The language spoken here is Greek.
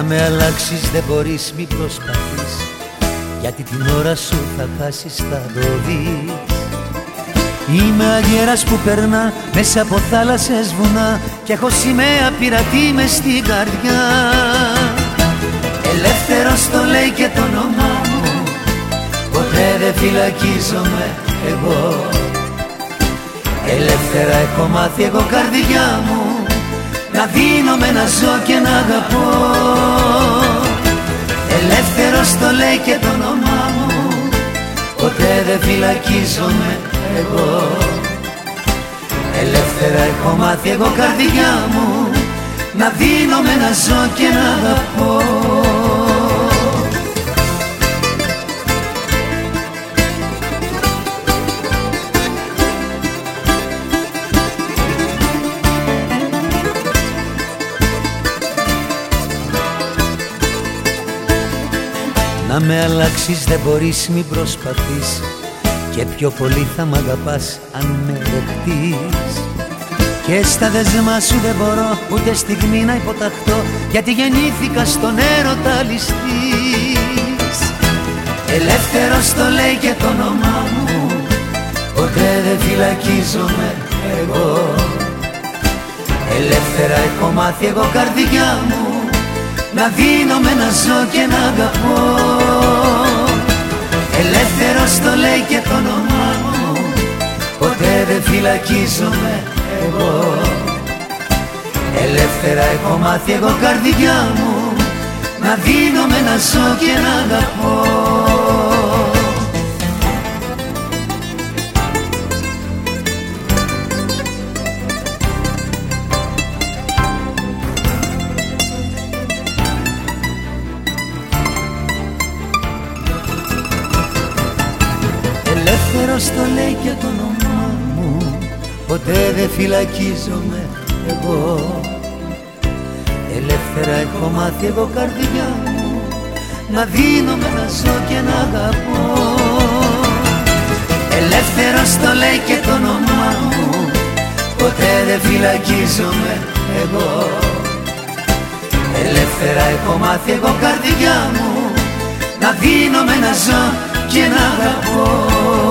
Να με αλλάξεις δεν μπορείς μη προσπαθείς. Γιατί την ώρα σου θα χάσεις θα το δεις. Είμαι αγέρας που περνά μέσα από θάλασσες βουνά Κι έχω σημαία πειρατή μες στην καρδιά. Ελεύθερος το λέει και το όνομά μου Ποτέ δεν φυλακίζομαι εγώ. Ελεύθερα έχω μάθει εγώ καρδιά μου Να δίνομαι να ζω και να αγαπώ. Ελεύθερος το λέει και το όνομά μου. Ποτέ δεν φυλακίζομαι εγώ. Ελεύθερα έχω μάθει εγώ καρδιά μου Να δίνομαι να ζω και να αγαπώ Να με αλλάξεις δεν μπορείς μη προσπαθείς. Και πιο πολύ θα μ' αγαπάς αν με δεχτείς. Και στα δεσμά σου δεν μπορώ ούτε στιγμή να υποταχτώ Γιατί γεννήθηκα στον έρωτα ληστής. Ελεύθερος το λέει και το όνομά μου Ποτέ δεν φυλακίζομαι εγώ. Ελεύθερα έχω μάθει εγώ καρδιά μου να δίνομαι να ζω δεν φυλακίζομαι εγώ. Ελεύθερα έχω μάθει εγώ καρδιά μου Να δίνομαι να ζω και να αγαπώ. Ελεύθερος το λέει και το όνομά μου Ποτέ δεν φυλακίζομαι εγώ. Ελεύθερα έχω μάθει εγώ καρδιά μου Να δίνομαι να ζω και να αγαπώ. Ελεύθερος το λέει και το όνομά μου Ποτέ δεν φυλακίζομαι εγώ. Ελεύθερα έχω μάθει εγώ καρδιά μου Να δίνομαι να ζω και να αγαπώ